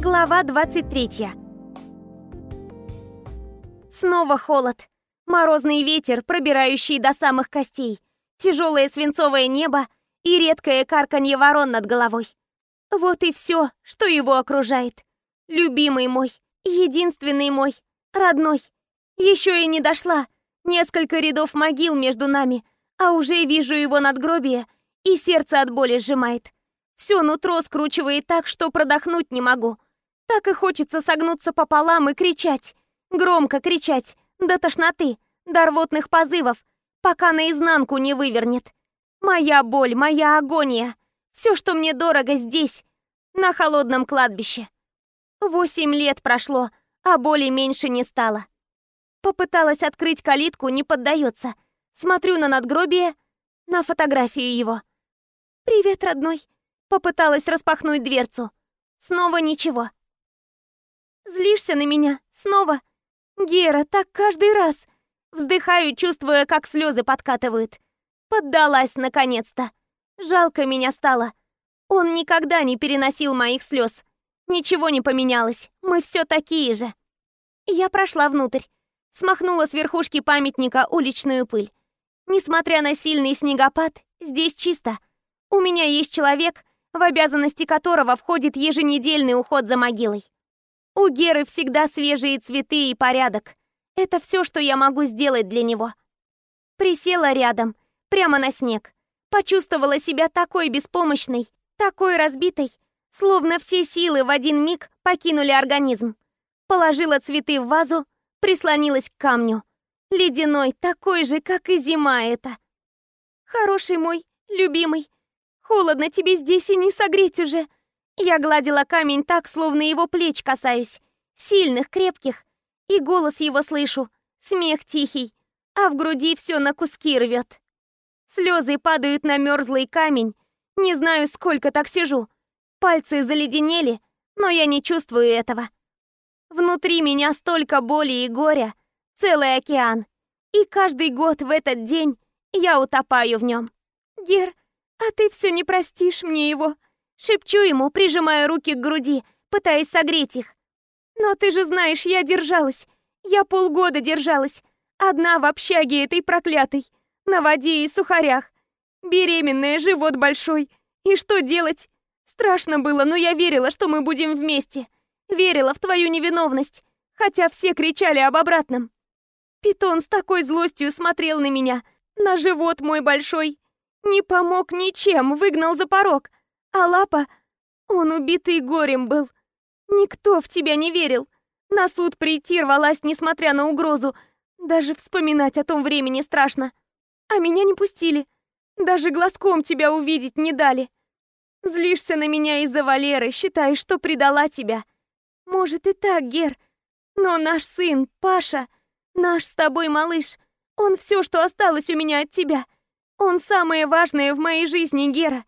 Глава 23 Снова холод. Морозный ветер, пробирающий до самых костей. Тяжелое свинцовое небо и редкое карканье ворон над головой. Вот и все, что его окружает. Любимый мой, единственный мой, родной. Еще и не дошла. Несколько рядов могил между нами, а уже вижу его надгробие, и сердце от боли сжимает. Все нутро скручивает так, что продохнуть не могу. Так и хочется согнуться пополам и кричать. Громко кричать, до тошноты, до рвотных позывов, пока наизнанку не вывернет. Моя боль, моя агония, все, что мне дорого здесь, на холодном кладбище. Восемь лет прошло, а боли меньше не стало. Попыталась открыть калитку, не поддается. Смотрю на надгробие, на фотографию его. «Привет, родной!» Попыталась распахнуть дверцу. Снова ничего. Злишься на меня? Снова? Гера, так каждый раз. Вздыхаю, чувствуя, как слезы подкатывают. Поддалась наконец-то. Жалко меня стало. Он никогда не переносил моих слез. Ничего не поменялось. Мы все такие же. Я прошла внутрь. Смахнула с верхушки памятника уличную пыль. Несмотря на сильный снегопад, здесь чисто. У меня есть человек, в обязанности которого входит еженедельный уход за могилой. У Геры всегда свежие цветы и порядок. Это все, что я могу сделать для него. Присела рядом, прямо на снег. Почувствовала себя такой беспомощной, такой разбитой, словно все силы в один миг покинули организм. Положила цветы в вазу, прислонилась к камню. Ледяной, такой же, как и зима это. Хороший мой, любимый, холодно тебе здесь и не согреть уже. Я гладила камень так, словно его плеч касаюсь. Сильных, крепких. И голос его слышу. Смех тихий. А в груди все на куски рвет. Слезы падают на мерзлый камень. Не знаю, сколько так сижу. Пальцы заледенели, но я не чувствую этого. Внутри меня столько боли и горя. Целый океан. И каждый год в этот день я утопаю в нем. Гер, а ты все не простишь мне его. Шепчу ему, прижимая руки к груди, пытаясь согреть их. Но ты же знаешь, я держалась. Я полгода держалась. Одна в общаге этой проклятой. На воде и сухарях. Беременная, живот большой. И что делать? Страшно было, но я верила, что мы будем вместе. Верила в твою невиновность, хотя все кричали об обратном. Питон с такой злостью смотрел на меня, на живот мой большой. Не помог ничем, выгнал за порог. А Лапа, он убитый горем был. Никто в тебя не верил. На суд прийти рвалась, несмотря на угрозу. Даже вспоминать о том времени страшно. А меня не пустили. Даже глазком тебя увидеть не дали. Злишься на меня из-за Валеры, считаешь, что предала тебя. Может и так, Гер. Но наш сын, Паша, наш с тобой малыш, он все, что осталось у меня от тебя. Он самое важное в моей жизни, Гера.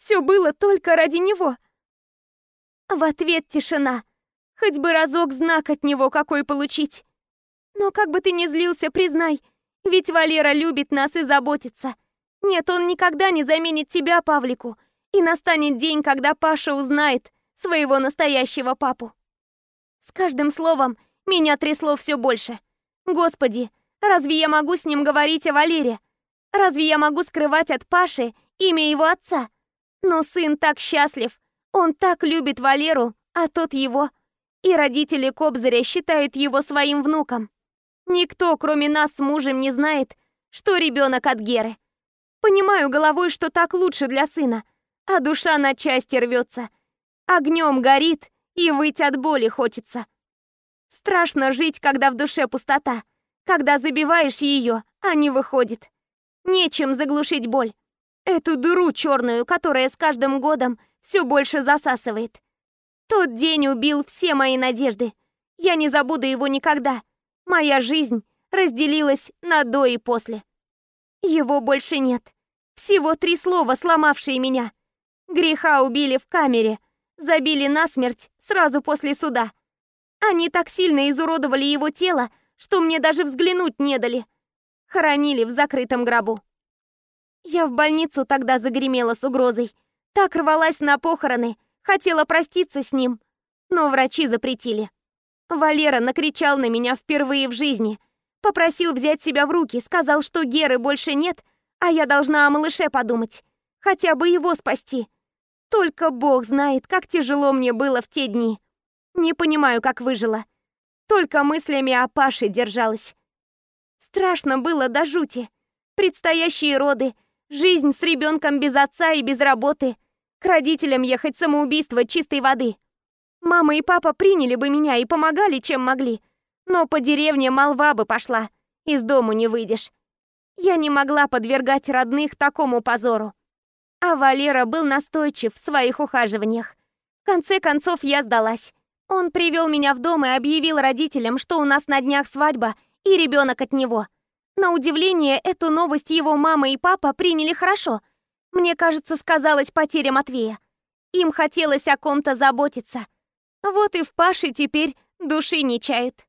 Все было только ради него. В ответ тишина. Хоть бы разок знак от него какой получить. Но как бы ты ни злился, признай, ведь Валера любит нас и заботится. Нет, он никогда не заменит тебя, Павлику. И настанет день, когда Паша узнает своего настоящего папу. С каждым словом меня трясло все больше. Господи, разве я могу с ним говорить о Валере? Разве я могу скрывать от Паши имя его отца? Но сын так счастлив. Он так любит Валеру, а тот его. И родители Кобзаря считают его своим внуком. Никто, кроме нас с мужем, не знает, что ребенок от Геры. Понимаю головой, что так лучше для сына, а душа на части рвется. Огнем горит, и выть от боли хочется. Страшно жить, когда в душе пустота, когда забиваешь ее, а не выходит. Нечем заглушить боль. Эту дыру черную, которая с каждым годом все больше засасывает. Тот день убил все мои надежды. Я не забуду его никогда. Моя жизнь разделилась на до и после. Его больше нет. Всего три слова, сломавшие меня. Греха убили в камере, забили насмерть сразу после суда. Они так сильно изуродовали его тело, что мне даже взглянуть не дали. Хоронили в закрытом гробу. Я в больницу тогда загремела с угрозой. Так рвалась на похороны, хотела проститься с ним. но врачи запретили. Валера накричал на меня впервые в жизни. Попросил взять себя в руки, сказал, что Геры больше нет, а я должна о малыше подумать. Хотя бы его спасти. Только Бог знает, как тяжело мне было в те дни. Не понимаю, как выжила. Только мыслями о Паше держалась. Страшно было до жути. Предстоящие роды, жизнь с ребенком без отца и без работы. К родителям ехать самоубийство чистой воды. Мама и папа приняли бы меня и помогали, чем могли. Но по деревне молва бы пошла. Из дому не выйдешь. Я не могла подвергать родных такому позору. А Валера был настойчив в своих ухаживаниях. В конце концов, я сдалась. Он привел меня в дом и объявил родителям, что у нас на днях свадьба и ребенок от него. На удивление, эту новость его мама и папа приняли хорошо. Мне кажется, сказалось потеря Матвея. Им хотелось о ком-то заботиться. Вот и в Паше теперь души не чают.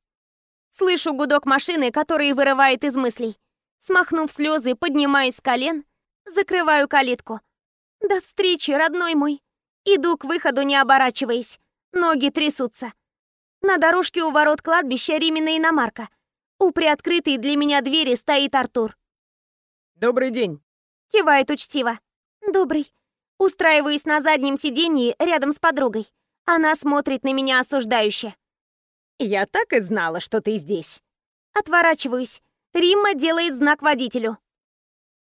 Слышу гудок машины, который вырывает из мыслей. Смахнув слезы, поднимаюсь с колен, закрываю калитку. До встречи, родной мой. Иду к выходу, не оборачиваясь. Ноги трясутся. На дорожке у ворот кладбища Римина иномарка. У приоткрытой для меня двери стоит Артур. «Добрый день», — кивает учтиво. «Добрый». Устраиваюсь на заднем сиденье рядом с подругой. Она смотрит на меня осуждающе. «Я так и знала, что ты здесь». Отворачиваюсь. Римма делает знак водителю.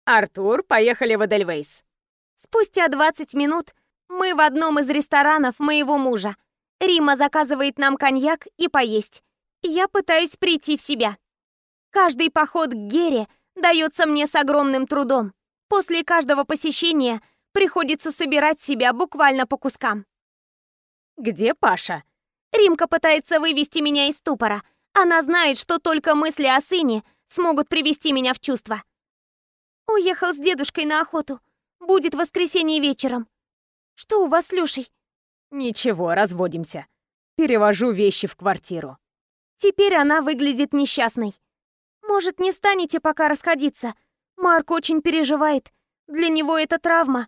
«Артур, поехали в Эдельвейс». Спустя 20 минут мы в одном из ресторанов моего мужа. Рима заказывает нам коньяк и поесть. Я пытаюсь прийти в себя. Каждый поход к Гере дается мне с огромным трудом. После каждого посещения приходится собирать себя буквально по кускам. «Где Паша?» Римка пытается вывести меня из ступора. Она знает, что только мысли о сыне смогут привести меня в чувство. Уехал с дедушкой на охоту. Будет воскресенье вечером. Что у вас с Люшей? Ничего, разводимся. Перевожу вещи в квартиру. Теперь она выглядит несчастной. Может, не станете пока расходиться? Марк очень переживает. Для него это травма.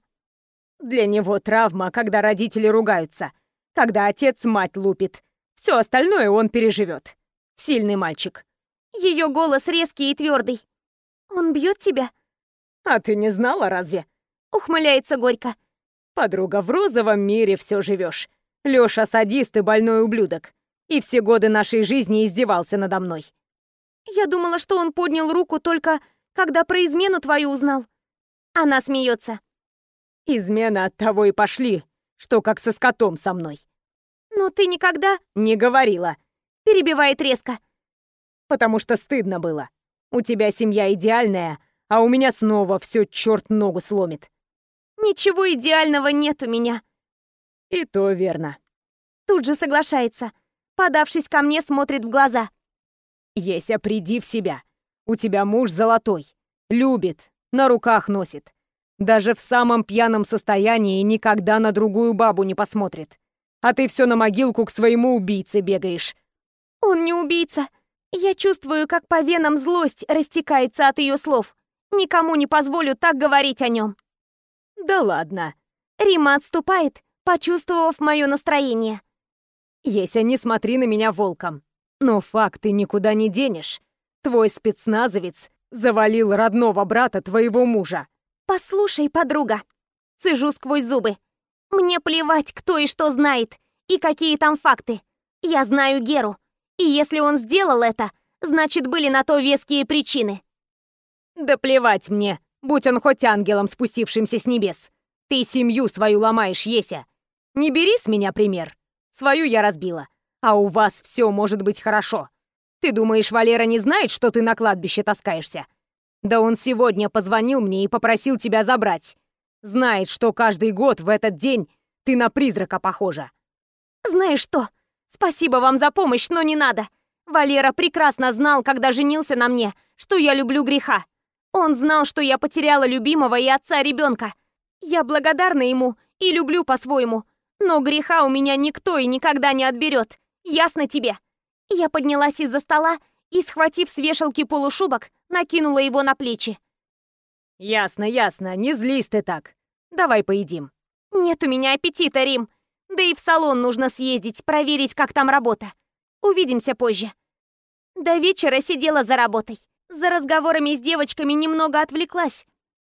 Для него травма, когда родители ругаются. Когда отец мать лупит. Все остальное он переживет. Сильный мальчик. Ее голос резкий и твердый. Он бьет тебя? А ты не знала разве? Ухмыляется горько. Подруга, в розовом мире все живешь. Лёша садист и больной ублюдок. И все годы нашей жизни издевался надо мной. Я думала, что он поднял руку только, когда про измену твою узнал. Она смеется. Измена от того и пошли, что как со скотом со мной. Но ты никогда... Не говорила. Перебивает резко. Потому что стыдно было. У тебя семья идеальная, а у меня снова все черт ногу сломит. Ничего идеального нет у меня. И то верно. Тут же соглашается. Подавшись ко мне, смотрит в глаза. Еся, приди в себя. У тебя муж золотой. Любит, на руках носит. Даже в самом пьяном состоянии никогда на другую бабу не посмотрит. А ты все на могилку к своему убийце бегаешь. Он не убийца. Я чувствую, как по венам злость растекается от ее слов. Никому не позволю так говорить о нем. Да ладно. Рима отступает, почувствовав мое настроение. Еся, не смотри на меня волком. Но факт ты никуда не денешь. Твой спецназовец завалил родного брата твоего мужа. Послушай, подруга. Цежу сквозь зубы. Мне плевать, кто и что знает, и какие там факты. Я знаю Геру. И если он сделал это, значит, были на то веские причины. Да плевать мне, будь он хоть ангелом, спустившимся с небес. Ты семью свою ломаешь, Еся. Не бери с меня пример. Свою я разбила. А у вас все может быть хорошо. Ты думаешь, Валера не знает, что ты на кладбище таскаешься? Да он сегодня позвонил мне и попросил тебя забрать. Знает, что каждый год в этот день ты на призрака похожа. Знаешь что? Спасибо вам за помощь, но не надо. Валера прекрасно знал, когда женился на мне, что я люблю греха. Он знал, что я потеряла любимого и отца ребенка. Я благодарна ему и люблю по-своему. Но греха у меня никто и никогда не отберет. Ясно тебе? Я поднялась из-за стола и, схватив с вешалки полушубок, накинула его на плечи. «Ясно, ясно, не злись ты так. Давай поедим». «Нет у меня аппетита, Рим. Да и в салон нужно съездить, проверить, как там работа. Увидимся позже. До вечера сидела за работой. За разговорами с девочками немного отвлеклась.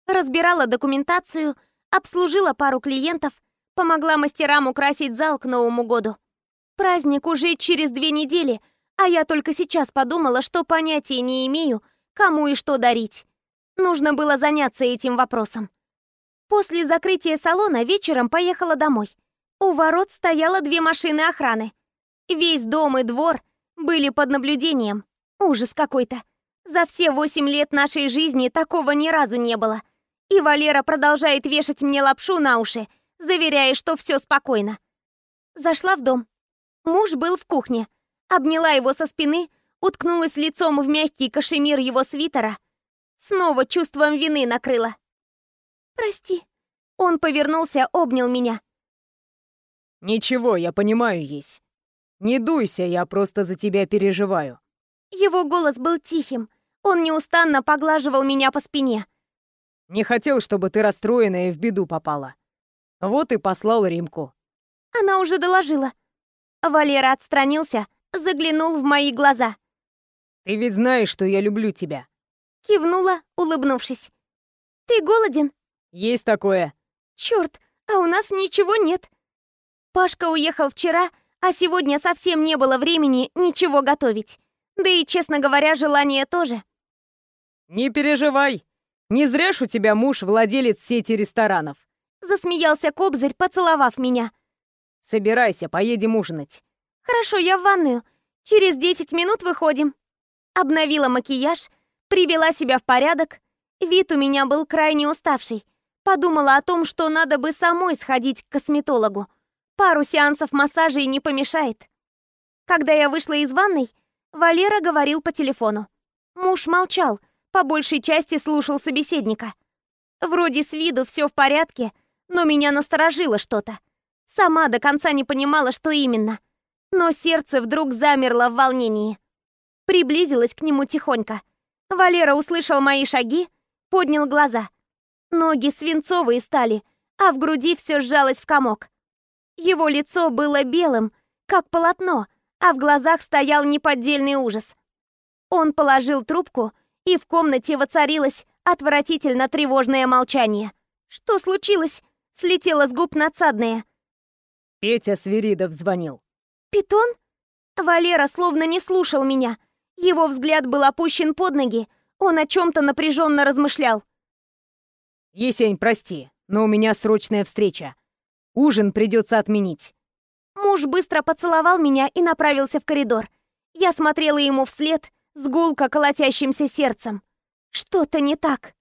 Разбирала документацию, обслужила пару клиентов, помогла мастерам украсить зал к Новому году. Праздник уже через две недели, а я только сейчас подумала, что понятия не имею, кому и что дарить. Нужно было заняться этим вопросом. После закрытия салона вечером поехала домой. У ворот стояло две машины охраны. Весь дом и двор были под наблюдением. Ужас какой-то. За все восемь лет нашей жизни такого ни разу не было. И Валера продолжает вешать мне лапшу на уши, заверяя, что все спокойно. Зашла в дом. Муж был в кухне. Обняла его со спины, уткнулась лицом в мягкий кашемир его свитера. Снова чувством вины накрыла. «Прости». Он повернулся, обнял меня. «Ничего, я понимаю, есть. Не дуйся, я просто за тебя переживаю». Его голос был тихим. Он неустанно поглаживал меня по спине. «Не хотел, чтобы ты расстроена и в беду попала. Вот и послал Римку». Она уже доложила. Валера отстранился, заглянул в мои глаза. «Ты ведь знаешь, что я люблю тебя». Кивнула, улыбнувшись. «Ты голоден?» «Есть такое». «Чёрт, а у нас ничего нет». Пашка уехал вчера, а сегодня совсем не было времени ничего готовить. Да и, честно говоря, желание тоже. «Не переживай. Не зря ж у тебя муж владелец сети ресторанов». Засмеялся Кобзарь, поцеловав меня. Собирайся, поедем ужинать. Хорошо, я в ванную. Через 10 минут выходим. Обновила макияж, привела себя в порядок. Вид у меня был крайне уставший. Подумала о том, что надо бы самой сходить к косметологу. Пару сеансов массажа и не помешает. Когда я вышла из ванной, Валера говорил по телефону. Муж молчал, по большей части слушал собеседника. Вроде с виду все в порядке, но меня насторожило что-то. Сама до конца не понимала, что именно. Но сердце вдруг замерло в волнении. Приблизилась к нему тихонько. Валера услышал мои шаги, поднял глаза. Ноги свинцовые стали, а в груди все сжалось в комок. Его лицо было белым, как полотно, а в глазах стоял неподдельный ужас. Он положил трубку, и в комнате воцарилось отвратительно тревожное молчание. Что случилось? Слетело с губ надсадное. Петя Свиридов звонил. «Питон?» Валера словно не слушал меня. Его взгляд был опущен под ноги. Он о чем-то напряженно размышлял. «Есень, прости, но у меня срочная встреча. Ужин придется отменить». Муж быстро поцеловал меня и направился в коридор. Я смотрела ему вслед с гулко колотящимся сердцем. Что-то не так.